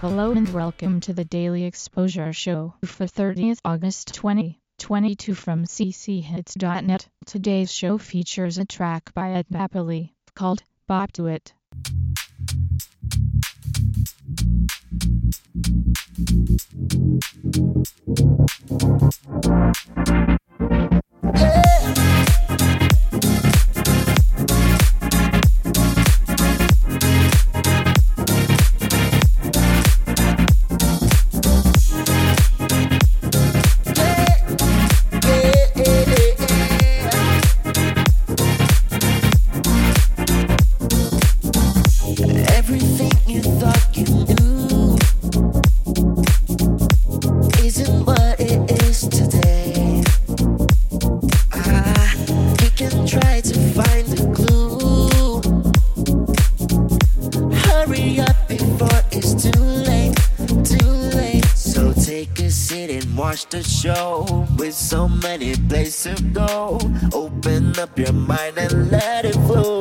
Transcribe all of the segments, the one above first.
Hello and welcome to the Daily Exposure Show for 30th August 2022 from cchits.net. Today's show features a track by Ed Napoli called Bop to It. The show. With so many places to go, open up your mind and let it flow.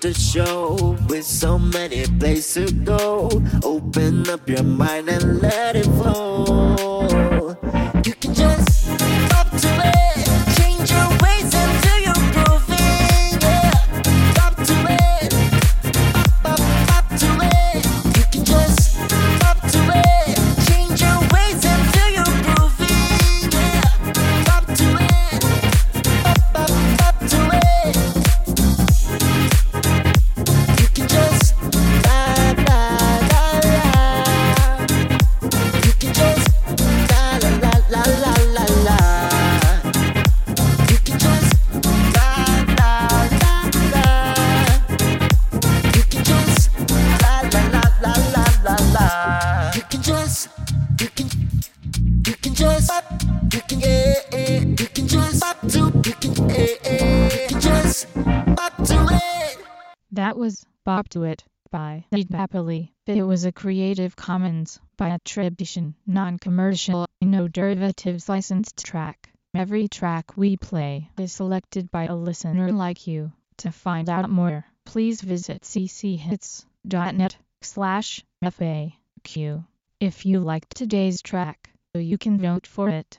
The show. With so many places to go, open up your mind and let it flow. Can to it. That was Bob to It by Ed Napoli. It was a Creative Commons by attribution, non-commercial, no derivatives licensed track. Every track we play is selected by a listener like you. To find out more, please visit cchits.net slash FAQ. If you liked today's track, you can vote for it